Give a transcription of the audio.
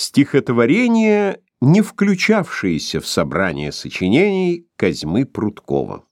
Стихотворение, не включавшееся в собрание сочинений Козьмы Прудкова.